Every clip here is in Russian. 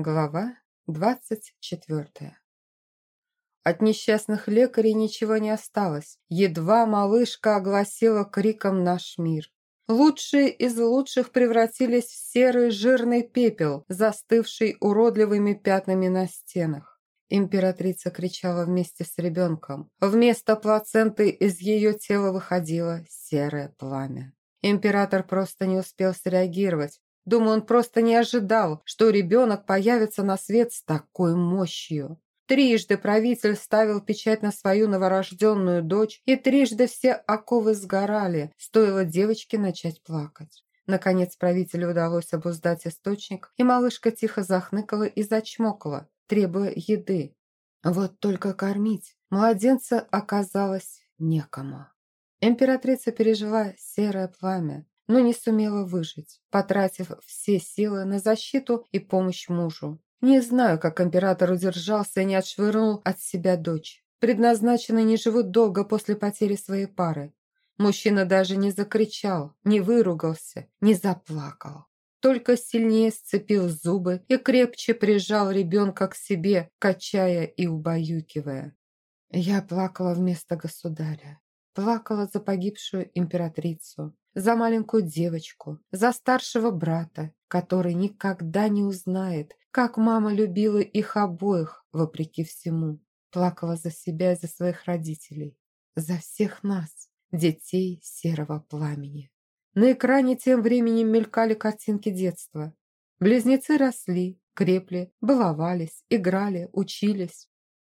Глава двадцать четвертая От несчастных лекарей ничего не осталось. Едва малышка огласила криком наш мир. Лучшие из лучших превратились в серый жирный пепел, застывший уродливыми пятнами на стенах. Императрица кричала вместе с ребенком. Вместо плаценты из ее тела выходило серое пламя. Император просто не успел среагировать, Думаю, он просто не ожидал, что ребенок появится на свет с такой мощью. Трижды правитель ставил печать на свою новорожденную дочь, и трижды все оковы сгорали, стоило девочке начать плакать. Наконец правителю удалось обуздать источник, и малышка тихо захныкала и зачмокала, требуя еды. Вот только кормить младенца оказалось некому. Императрица пережила серое пламя, но не сумела выжить, потратив все силы на защиту и помощь мужу. Не знаю, как император удержался и не отшвырнул от себя дочь. Предназначенные не живут долго после потери своей пары. Мужчина даже не закричал, не выругался, не заплакал. Только сильнее сцепил зубы и крепче прижал ребенка к себе, качая и убаюкивая. Я плакала вместо государя. Плакала за погибшую императрицу, за маленькую девочку, за старшего брата, который никогда не узнает, как мама любила их обоих, вопреки всему. Плакала за себя и за своих родителей, за всех нас, детей серого пламени. На экране тем временем мелькали картинки детства. Близнецы росли, крепли, баловались, играли, учились.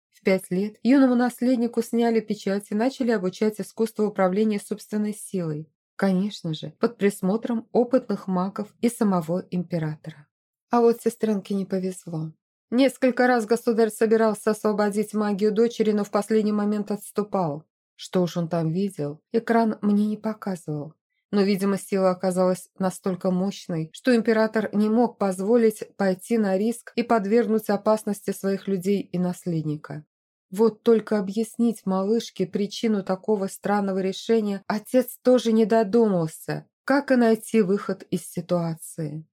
В пять лет юному наследнику сняли печать и начали обучать искусству управления собственной силой. Конечно же, под присмотром опытных магов и самого императора. А вот сестренке не повезло. Несколько раз государь собирался освободить магию дочери, но в последний момент отступал. Что уж он там видел, экран мне не показывал. Но, видимо, сила оказалась настолько мощной, что император не мог позволить пойти на риск и подвергнуть опасности своих людей и наследника. Вот только объяснить малышке причину такого странного решения отец тоже не додумался, как и найти выход из ситуации.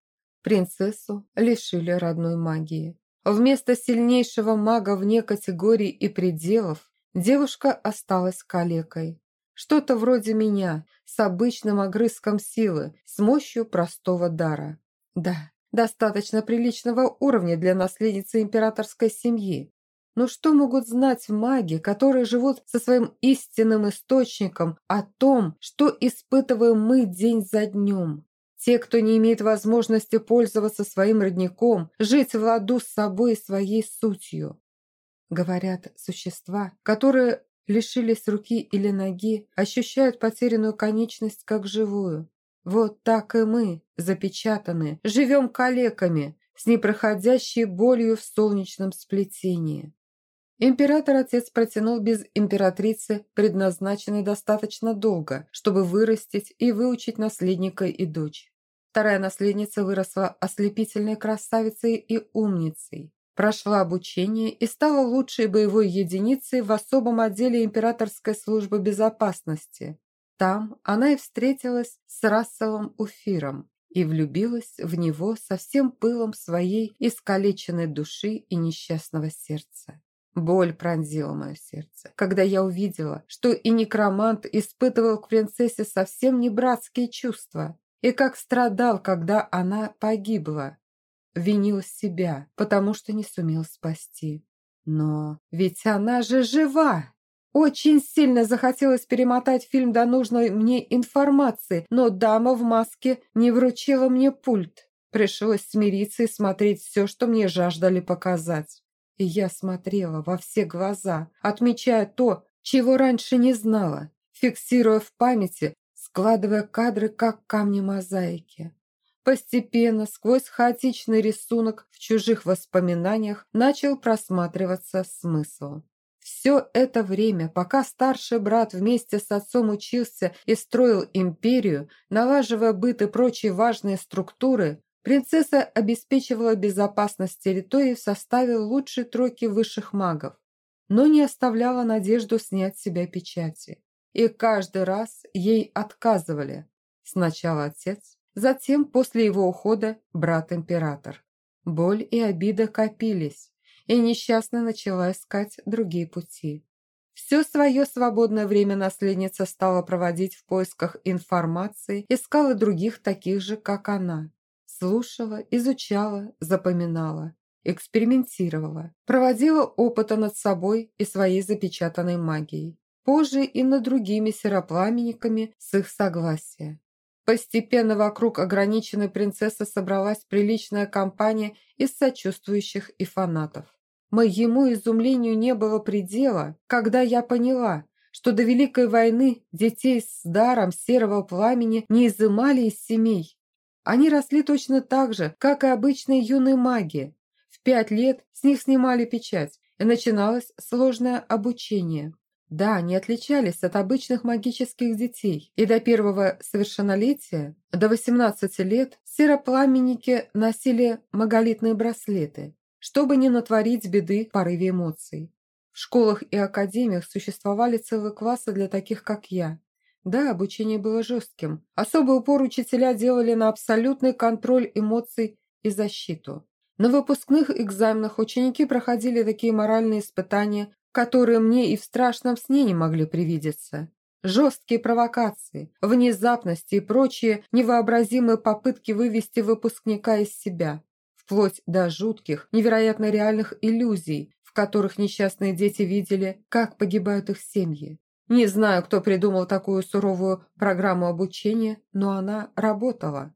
Принцессу лишили родной магии. Вместо сильнейшего мага вне категорий и пределов девушка осталась калекой. Что-то вроде меня, с обычным огрызком силы, с мощью простого дара. Да, достаточно приличного уровня для наследницы императорской семьи. Но что могут знать маги, которые живут со своим истинным источником о том, что испытываем мы день за днем? Те, кто не имеет возможности пользоваться своим родником, жить в ладу с собой и своей сутью. Говорят, существа, которые лишились руки или ноги, ощущают потерянную конечность как живую. Вот так и мы, запечатанные, живем калеками, с непроходящей болью в солнечном сплетении. Император-отец протянул без императрицы, предназначенной достаточно долго, чтобы вырастить и выучить наследника и дочь. Вторая наследница выросла ослепительной красавицей и умницей, прошла обучение и стала лучшей боевой единицей в особом отделе императорской службы безопасности. Там она и встретилась с Расселом Уфиром и влюбилась в него со всем пылом своей искалеченной души и несчастного сердца. Боль пронзила мое сердце, когда я увидела, что и некромант испытывал к принцессе совсем не братские чувства, и как страдал, когда она погибла. Винил себя, потому что не сумел спасти. Но ведь она же жива! Очень сильно захотелось перемотать фильм до нужной мне информации, но дама в маске не вручила мне пульт. Пришлось смириться и смотреть все, что мне жаждали показать. И я смотрела во все глаза, отмечая то, чего раньше не знала, фиксируя в памяти, складывая кадры, как камни мозаики. Постепенно, сквозь хаотичный рисунок в чужих воспоминаниях, начал просматриваться смысл. Все это время, пока старший брат вместе с отцом учился и строил империю, налаживая быт и прочие важные структуры, Принцесса обеспечивала безопасность территории в составе лучшей тройки высших магов, но не оставляла надежду снять с себя печати. И каждый раз ей отказывали. Сначала отец, затем, после его ухода, брат-император. Боль и обида копились, и несчастно начала искать другие пути. Все свое свободное время наследница стала проводить в поисках информации, искала других таких же, как она. Слушала, изучала, запоминала, экспериментировала, проводила опыты над собой и своей запечатанной магией. Позже и над другими серопламенниками с их согласия. Постепенно вокруг ограниченной принцессы собралась приличная компания из сочувствующих и фанатов. Моему изумлению не было предела, когда я поняла, что до Великой войны детей с даром серого пламени не изымали из семей. Они росли точно так же, как и обычные юные маги. В пять лет с них снимали печать, и начиналось сложное обучение. Да, они отличались от обычных магических детей, и до первого совершеннолетия, до 18 лет, серопламенники носили маголитные браслеты, чтобы не натворить беды в порыве эмоций. В школах и академиях существовали целые классы для таких, как я. Да, обучение было жестким. Особый упор учителя делали на абсолютный контроль эмоций и защиту. На выпускных экзаменах ученики проходили такие моральные испытания, которые мне и в страшном сне не могли привидеться. Жесткие провокации, внезапности и прочие невообразимые попытки вывести выпускника из себя, вплоть до жутких, невероятно реальных иллюзий, в которых несчастные дети видели, как погибают их семьи. Не знаю, кто придумал такую суровую программу обучения, но она работала.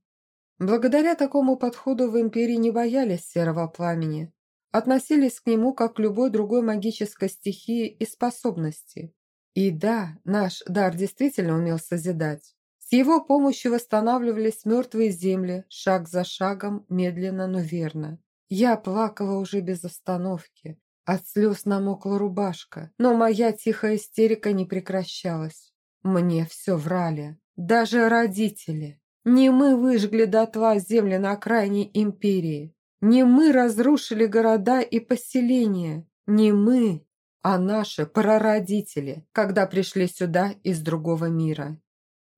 Благодаря такому подходу в империи не боялись серого пламени, относились к нему как к любой другой магической стихии и способности. И да, наш дар действительно умел созидать. С его помощью восстанавливались мертвые земли, шаг за шагом, медленно, но верно. Я плакала уже без остановки. От слез намокла рубашка, но моя тихая истерика не прекращалась. Мне все врали, даже родители. Не мы выжгли дотла земли на окраине империи. Не мы разрушили города и поселения, не мы, а наши прародители, когда пришли сюда из другого мира.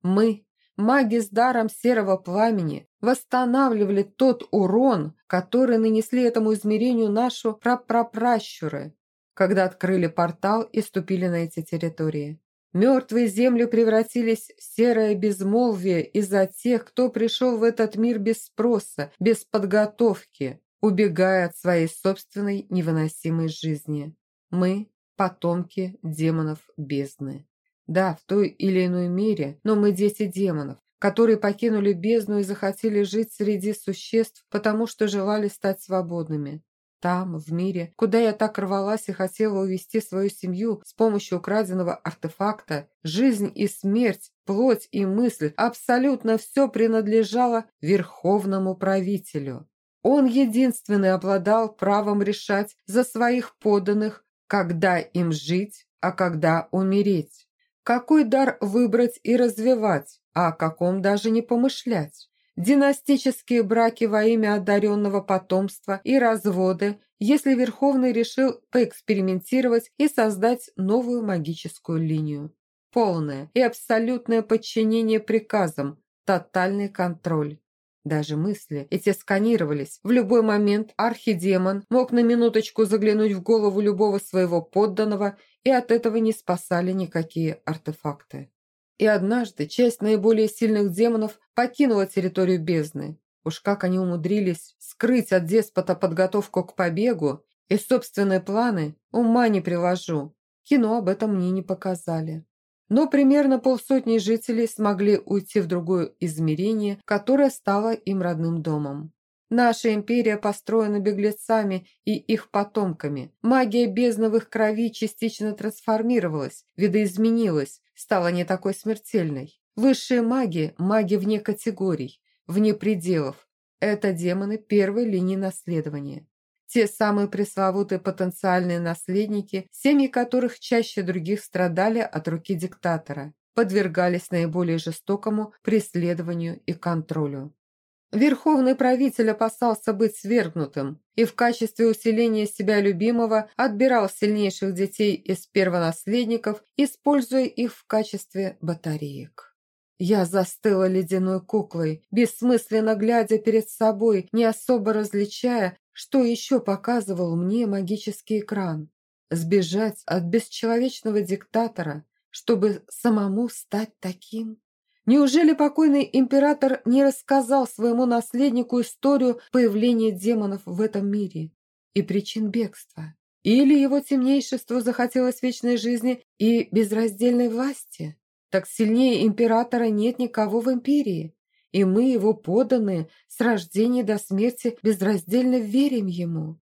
Мы, маги с даром серого пламени, восстанавливали тот урон, который нанесли этому измерению нашу прапрапращуры, когда открыли портал и ступили на эти территории. Мертвые земли превратились в серое безмолвие из-за тех, кто пришел в этот мир без спроса, без подготовки, убегая от своей собственной невыносимой жизни. Мы – потомки демонов бездны. Да, в той или иной мере, но мы дети демонов, которые покинули бездну и захотели жить среди существ, потому что желали стать свободными. Там, в мире, куда я так рвалась и хотела увести свою семью с помощью украденного артефакта, жизнь и смерть, плоть и мысль, абсолютно все принадлежало верховному правителю. Он единственный обладал правом решать за своих подданных, когда им жить, а когда умереть. Какой дар выбрать и развивать, а о каком даже не помышлять династические браки во имя одаренного потомства и разводы, если Верховный решил поэкспериментировать и создать новую магическую линию. Полное и абсолютное подчинение приказам, тотальный контроль. Даже мысли эти сканировались. В любой момент архидемон мог на минуточку заглянуть в голову любого своего подданного, и от этого не спасали никакие артефакты. И однажды часть наиболее сильных демонов покинула территорию бездны. Уж как они умудрились скрыть от деспота подготовку к побегу и собственные планы, ума не приложу. Кино об этом мне не показали. Но примерно полсотни жителей смогли уйти в другое измерение, которое стало им родным домом. Наша империя построена беглецами и их потомками. Магия их крови частично трансформировалась, видоизменилась, стала не такой смертельной. Высшие маги – маги вне категорий, вне пределов. Это демоны первой линии наследования. Те самые пресловутые потенциальные наследники, семьи которых чаще других страдали от руки диктатора, подвергались наиболее жестокому преследованию и контролю. Верховный правитель опасался быть свергнутым и в качестве усиления себя любимого отбирал сильнейших детей из первонаследников, используя их в качестве батареек. Я застыла ледяной куклой, бессмысленно глядя перед собой, не особо различая, что еще показывал мне магический экран. Сбежать от бесчеловечного диктатора, чтобы самому стать таким? Неужели покойный император не рассказал своему наследнику историю появления демонов в этом мире и причин бегства? Или его темнейшеству захотелось вечной жизни и безраздельной власти? Так сильнее императора нет никого в империи, и мы, его подданные, с рождения до смерти безраздельно верим ему.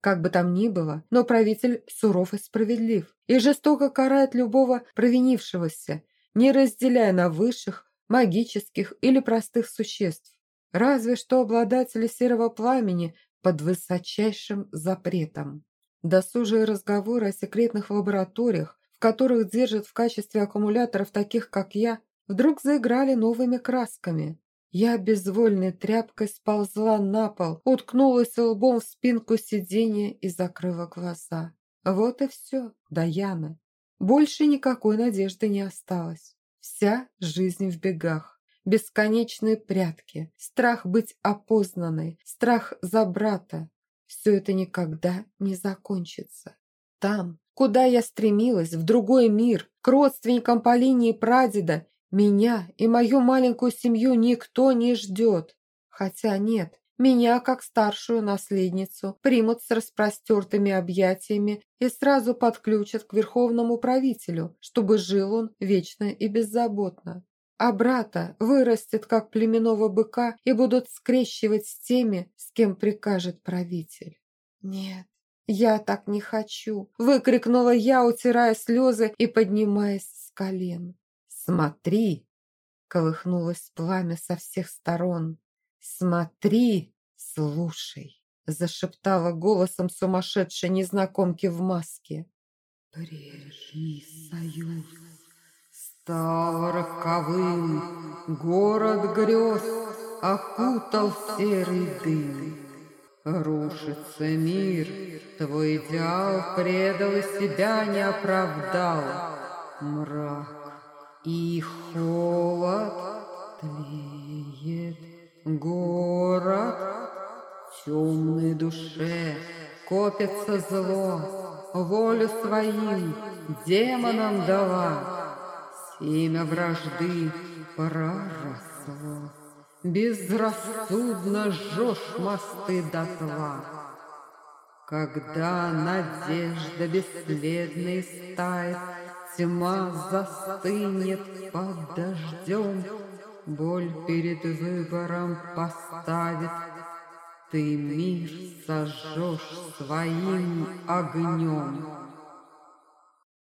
Как бы там ни было, но правитель суров и справедлив, и жестоко карает любого провинившегося, не разделяя на высших, магических или простых существ. Разве что обладатели серого пламени под высочайшим запретом. Досужие разговоры о секретных лабораториях, в которых держат в качестве аккумуляторов таких, как я, вдруг заиграли новыми красками. Я безвольной тряпкой сползла на пол, уткнулась лбом в спинку сиденья и закрыла глаза. Вот и все, Даяна. Больше никакой надежды не осталось. Вся жизнь в бегах. Бесконечные прятки, страх быть опознанной, страх за брата. Все это никогда не закончится. Там, куда я стремилась, в другой мир, к родственникам по линии прадеда, меня и мою маленькую семью никто не ждет. Хотя нет, меня, как старшую наследницу, примут с распростертыми объятиями и сразу подключат к верховному правителю, чтобы жил он вечно и беззаботно. А брата вырастет, как племенного быка, и будут скрещивать с теми, с кем прикажет правитель. Нет, я так не хочу, выкрикнула я, утирая слезы и поднимаясь с колен. «Смотри!» — колыхнулось пламя со всех сторон. «Смотри, слушай!» — зашептала голосом сумасшедшей незнакомки в маске. «Прежний союз стал роковым, город грез окутал серый дым. Рушится мир, твой идеал предал и себя не оправдал. Мрак и холод тлеет город, в темной душе копится зло, волю своим демонам дала, семя вражды проросло, безрассудно жжешь мосты дотла. Когда надежда бесследно истает, Тьма застынет под дождем, Боль перед выбором поставит, Ты мир сожжешь своим огнем.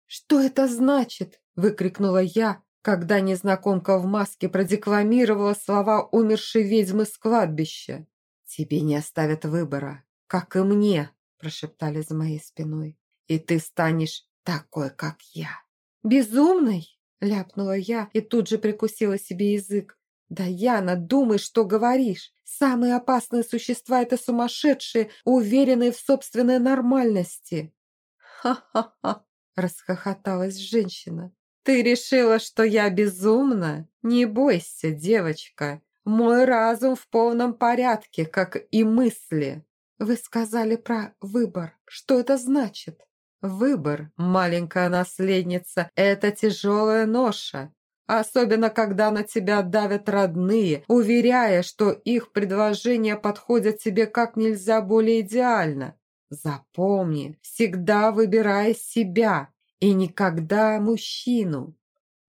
«Что это значит?» – выкрикнула я, когда незнакомка в маске продекламировала слова умершей ведьмы с кладбища. «Тебе не оставят выбора, как и мне», – прошептали за моей спиной. «И ты станешь такой, как я». «Безумный?» – ляпнула я и тут же прикусила себе язык. «Да, Яна, думай, что говоришь. Самые опасные существа – это сумасшедшие, уверенные в собственной нормальности». «Ха-ха-ха!» – расхохоталась женщина. «Ты решила, что я безумна? Не бойся, девочка. Мой разум в полном порядке, как и мысли». «Вы сказали про выбор. Что это значит?» Выбор, маленькая наследница, это тяжелая ноша. Особенно, когда на тебя давят родные, уверяя, что их предложения подходят тебе как нельзя более идеально. Запомни, всегда выбирай себя и никогда мужчину.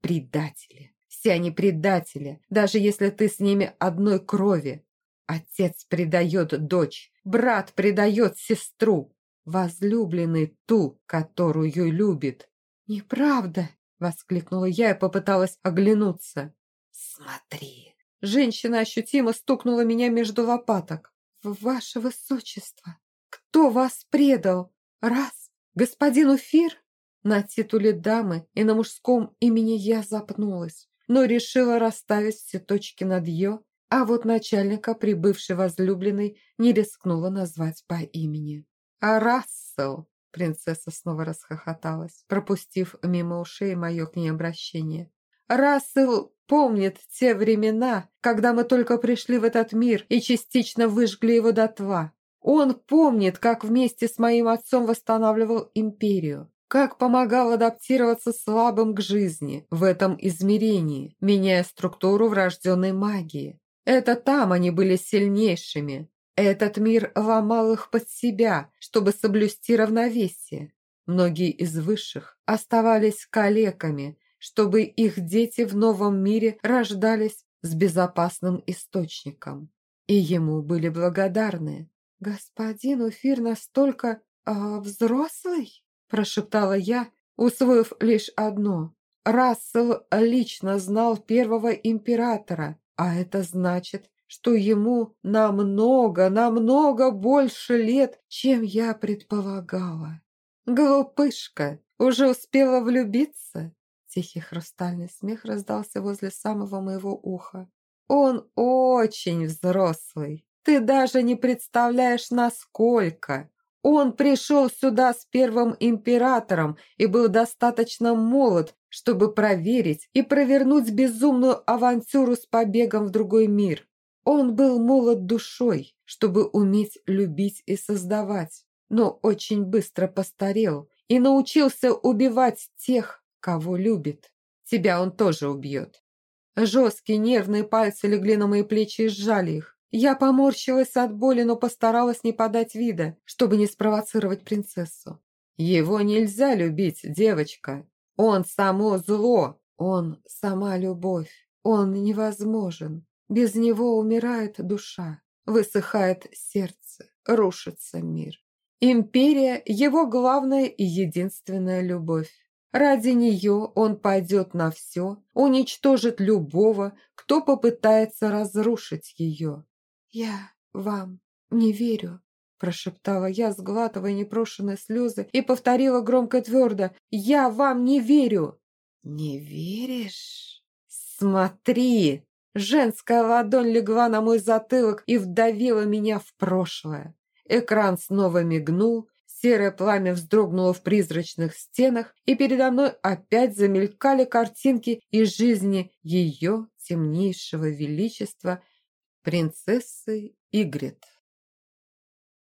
Предатели. Все они предатели, даже если ты с ними одной крови. Отец предает дочь, брат предает сестру, возлюбленный ту, которую любит. «Неправда!» – воскликнула я и попыталась оглянуться. «Смотри!» Женщина ощутимо стукнула меня между лопаток. «Ваше высочество! Кто вас предал? Раз! Господин Уфир?» На титуле дамы и на мужском имени я запнулась, но решила расставить все точки над «ё», а вот начальника, прибывший возлюбленный, не рискнула назвать по имени. «А Рассел!» Принцесса снова расхохоталась, пропустив мимо ушей мое к ней обращение. «Рассел помнит те времена, когда мы только пришли в этот мир и частично выжгли его дотла. Он помнит, как вместе с моим отцом восстанавливал империю, как помогал адаптироваться слабым к жизни в этом измерении, меняя структуру врожденной магии. Это там они были сильнейшими. Этот мир ломал их под себя, чтобы соблюсти равновесие. Многие из высших оставались калеками, чтобы их дети в новом мире рождались с безопасным источником. И ему были благодарны. «Господин Уфир настолько э, взрослый?» – прошептала я, усвоив лишь одно. Рассел лично знал первого императора, а это значит, что ему намного, намного больше лет, чем я предполагала. «Глупышка, уже успела влюбиться?» Тихий хрустальный смех раздался возле самого моего уха. «Он очень взрослый. Ты даже не представляешь, насколько. Он пришел сюда с первым императором и был достаточно молод, чтобы проверить и провернуть безумную авантюру с побегом в другой мир. Он был молод душой, чтобы уметь любить и создавать, но очень быстро постарел и научился убивать тех, кого любит. Тебя он тоже убьет. Жесткие нервные пальцы легли на мои плечи и сжали их. Я поморщилась от боли, но постаралась не подать вида, чтобы не спровоцировать принцессу. Его нельзя любить, девочка. Он само зло, он сама любовь. Он невозможен. Без него умирает душа, высыхает сердце, рушится мир. Империя – его главная и единственная любовь. Ради нее он пойдет на все, уничтожит любого, кто попытается разрушить ее. «Я вам не верю», – прошептала я, сглатывая непрошенные слезы, и повторила громко твердо «Я вам не верю!» «Не веришь? Смотри!» Женская ладонь легла на мой затылок и вдавила меня в прошлое. Экран снова мигнул, Серое пламя вздрогнуло в призрачных стенах, и передо мной опять замелькали картинки из жизни ее темнейшего величества, принцессы Игрит.